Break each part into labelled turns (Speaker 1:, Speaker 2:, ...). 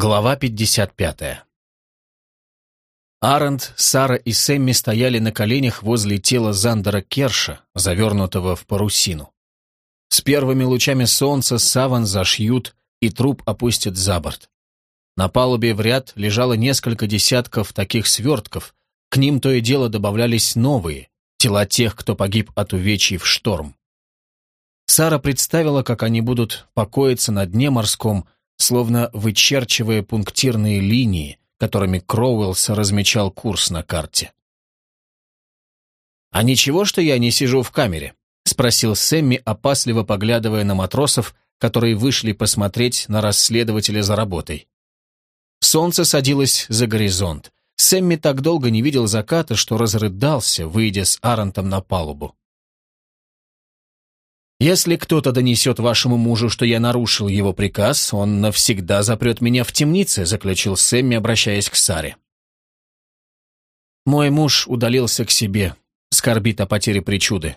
Speaker 1: Глава 55. Арент, Сара и Сэмми стояли на коленях возле тела Зандера Керша, завернутого в парусину. С первыми лучами солнца саван зашьют, и труп опустят за борт. На палубе в ряд лежало несколько десятков таких свертков, к ним то и дело добавлялись новые, тела тех, кто погиб от увечий в шторм. Сара представила, как они будут покоиться на дне морском, словно вычерчивая пунктирные линии, которыми Кроуэллс размечал курс на карте. «А ничего, что я не сижу в камере?» — спросил Сэмми, опасливо поглядывая на матросов, которые вышли посмотреть на расследователя за работой. Солнце садилось за горизонт. Сэмми так долго не видел заката, что разрыдался, выйдя с Арантом на палубу. Если кто-то донесет вашему мужу, что я нарушил его приказ, он навсегда запрет меня в темнице», заключил Сэмми, обращаясь к Саре. Мой муж удалился к себе, скорбит о потере причуды.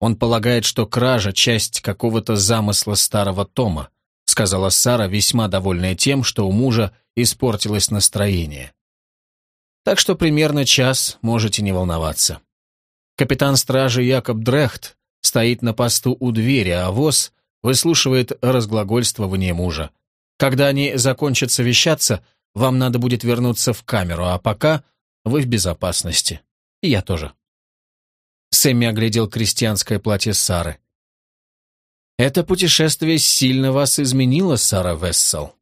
Speaker 1: Он полагает, что кража — часть какого-то замысла старого Тома, сказала Сара, весьма довольная тем, что у мужа испортилось настроение. Так что примерно час можете не волноваться. Капитан стражи Якоб Дрехт стоит на посту у двери, а воз выслушивает разглагольствование мужа. Когда они закончат совещаться, вам надо будет вернуться в камеру, а пока вы в безопасности. И я тоже. Сэмми оглядел крестьянское платье Сары. «Это путешествие сильно вас изменило, Сара Вессел».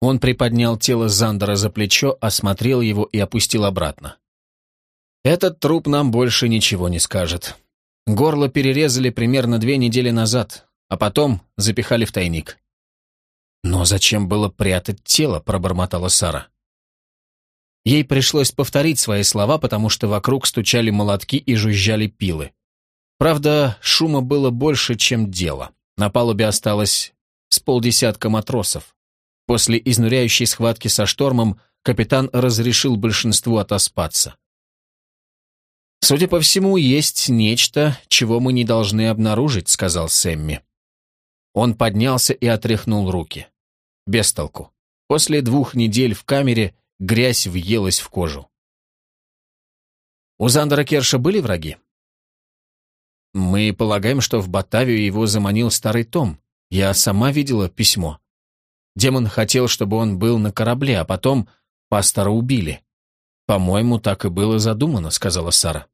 Speaker 1: Он приподнял тело Зандера за плечо, осмотрел его и опустил обратно. «Этот труп нам больше ничего не скажет. Горло перерезали примерно две недели назад, а потом запихали в тайник. «Но зачем было прятать тело?» – пробормотала Сара. Ей пришлось повторить свои слова, потому что вокруг стучали молотки и жужжали пилы. Правда, шума было больше, чем дело. На палубе осталось с полдесятка матросов. После изнуряющей схватки со штормом капитан разрешил большинству отоспаться. «Судя по всему, есть нечто, чего мы не должны обнаружить», — сказал Сэмми. Он поднялся и отряхнул руки. Без толку. После двух недель в камере грязь въелась в кожу. У Зандера Керша были враги? Мы полагаем, что в Батавию его заманил старый Том. Я сама видела письмо. Демон хотел, чтобы он был на корабле, а потом пастора убили. «По-моему, так и было задумано», — сказала Сара.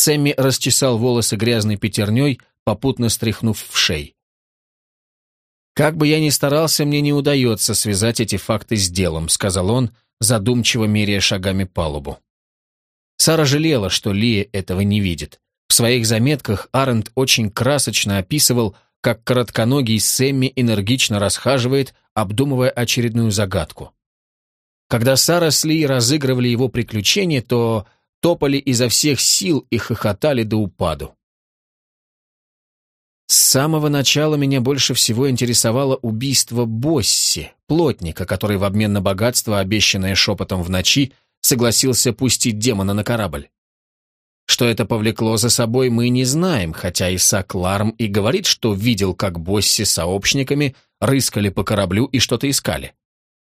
Speaker 1: Сэмми расчесал волосы грязной пятерней, попутно стряхнув в шей. «Как бы я ни старался, мне не удается связать эти факты с делом», — сказал он, задумчиво меряя шагами палубу. Сара жалела, что Лия этого не видит. В своих заметках Арент очень красочно описывал, как коротконогий Сэмми энергично расхаживает, обдумывая очередную загадку. Когда Сара с Ли разыгрывали его приключения, то топали изо всех сил и хохотали до упаду. С самого начала меня больше всего интересовало убийство Босси, плотника, который в обмен на богатство, обещанное шепотом в ночи, согласился пустить демона на корабль. Что это повлекло за собой, мы не знаем, хотя Исаак Ларм и говорит, что видел, как Босси сообщниками рыскали по кораблю и что-то искали.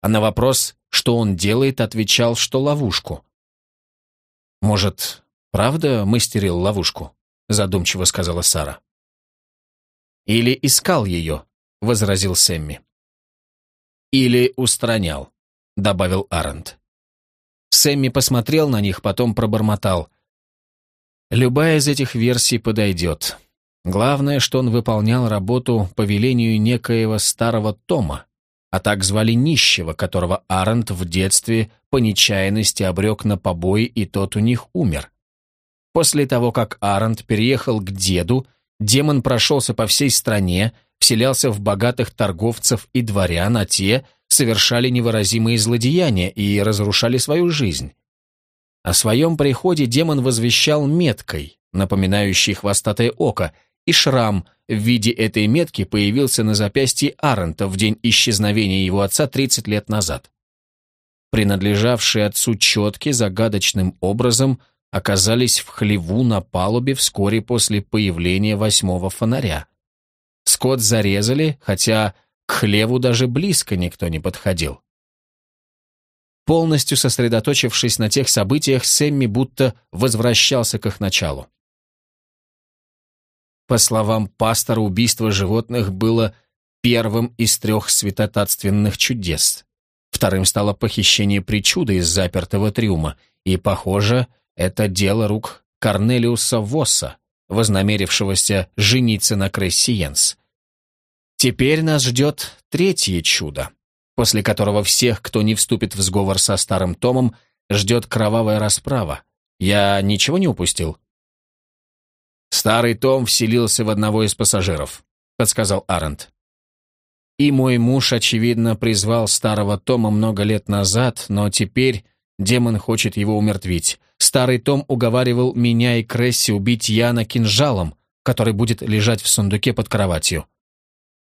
Speaker 1: А на вопрос, что он делает, отвечал, что ловушку. «Может, правда мастерил ловушку?» задумчиво сказала Сара. «Или искал ее», — возразил Сэмми. «Или устранял», — добавил Арент. Сэмми посмотрел на них, потом пробормотал. «Любая из этих версий подойдет. Главное, что он выполнял работу по велению некоего старого Тома, а так звали нищего, которого Арент в детстве по нечаянности обрек на побои, и тот у них умер. После того, как Арент переехал к деду, демон прошелся по всей стране, вселялся в богатых торговцев и дворян, а те совершали невыразимые злодеяния и разрушали свою жизнь. О своем приходе демон возвещал меткой, напоминающей хвостатое око, и шрам в виде этой метки появился на запястье Арента в день исчезновения его отца 30 лет назад. Принадлежавшие отцу четки загадочным образом оказались в хлеву на палубе вскоре после появления восьмого фонаря. Скот зарезали, хотя к хлеву даже близко никто не подходил. Полностью сосредоточившись на тех событиях, Сэмми будто возвращался к их началу. По словам пастора, убийство животных было первым из трех святотатственных чудес. Вторым стало похищение причуды из запертого трюма, и, похоже, это дело рук Корнелиуса Восса, вознамерившегося жениться на Кресси Йенс. Теперь нас ждет третье чудо, после которого всех, кто не вступит в сговор со старым Томом, ждет кровавая расправа. Я ничего не упустил? Старый Том вселился в одного из пассажиров, подсказал Арент. И мой муж, очевидно, призвал старого Тома много лет назад, но теперь демон хочет его умертвить. Старый Том уговаривал меня и Кресси убить Яна кинжалом, который будет лежать в сундуке под кроватью.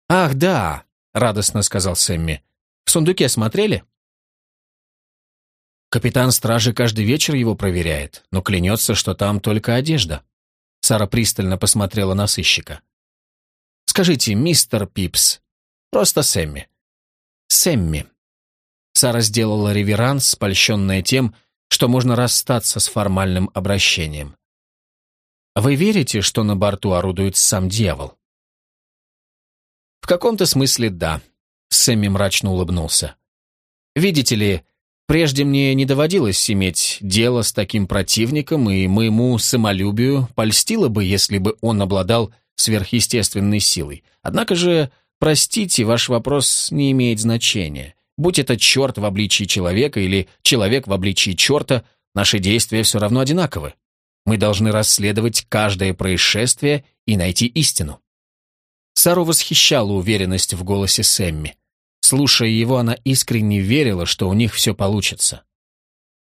Speaker 1: «Ах, да!» — радостно сказал Сэмми. «В сундуке смотрели?» Капитан стражи каждый вечер его проверяет, но клянется, что там только одежда. Сара пристально посмотрела на сыщика. «Скажите, мистер Пипс, просто Сэмми». «Сэмми». Сара сделала реверанс, польщенная тем, что можно расстаться с формальным обращением. «Вы верите, что на борту орудует сам дьявол?» «В каком-то смысле да», — Сэмми мрачно улыбнулся. «Видите ли, прежде мне не доводилось иметь дело с таким противником, и моему самолюбию польстило бы, если бы он обладал сверхъестественной силой. Однако же, простите, ваш вопрос не имеет значения. Будь это черт в обличии человека или человек в обличии черта, наши действия все равно одинаковы. Мы должны расследовать каждое происшествие и найти истину. Сару восхищала уверенность в голосе Сэмми. Слушая его, она искренне верила, что у них все получится.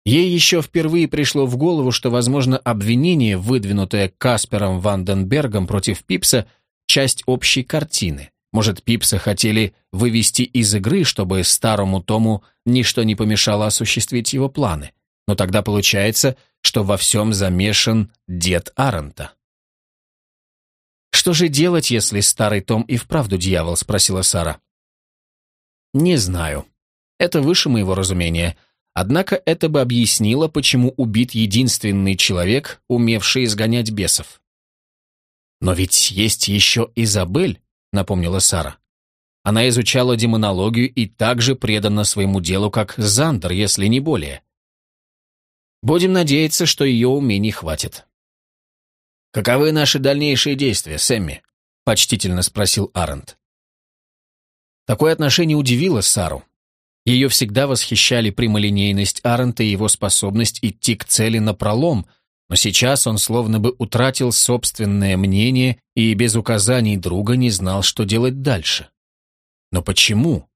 Speaker 1: Ей еще впервые пришло в голову, что, возможно, обвинение, выдвинутое Каспером Ванденбергом против Пипса, часть общей картины. Может, Пипса хотели вывести из игры, чтобы старому Тому ничто не помешало осуществить его планы. Но тогда получается, что во всем замешан дед Арента. «Что же делать, если старый Том и вправду дьявол?» — спросила Сара. «Не знаю. Это выше моего разумения. Однако это бы объяснило, почему убит единственный человек, умевший изгонять бесов». «Но ведь есть еще Изабель», — напомнила Сара. Она изучала демонологию и также предана своему делу, как Зандер, если не более. Будем надеяться, что ее умений хватит. «Каковы наши дальнейшие действия, Сэмми?» — почтительно спросил Арент. Такое отношение удивило Сару. Ее всегда восхищали прямолинейность Арента и его способность идти к цели напролом, но сейчас он словно бы утратил собственное мнение и без указаний друга не знал, что делать дальше. Но почему?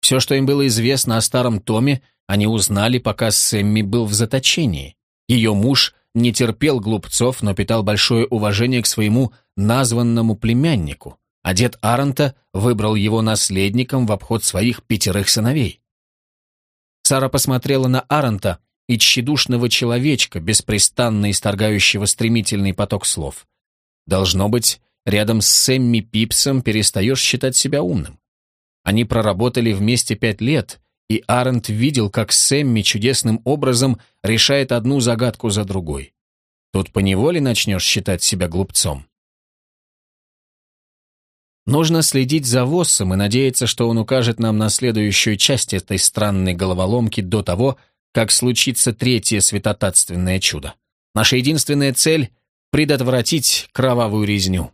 Speaker 1: Все, что им было известно о старом Томе, они узнали, пока Сэмми был в заточении. Ее муж не терпел глупцов, но питал большое уважение к своему названному племяннику, а дед Арента выбрал его наследником в обход своих пятерых сыновей. Сара посмотрела на Арента и тщедушного человечка, беспрестанно исторгающего стремительный поток слов. Должно быть, рядом с Сэмми Пипсом перестаешь считать себя умным. Они проработали вместе пять лет, и Арент видел, как Сэмми чудесным образом решает одну загадку за другой. Тут поневоле начнешь считать себя глупцом. Нужно следить за Воссом и надеяться, что он укажет нам на следующую часть этой странной головоломки до того, как случится третье святотатственное чудо. Наша единственная цель — предотвратить кровавую резню.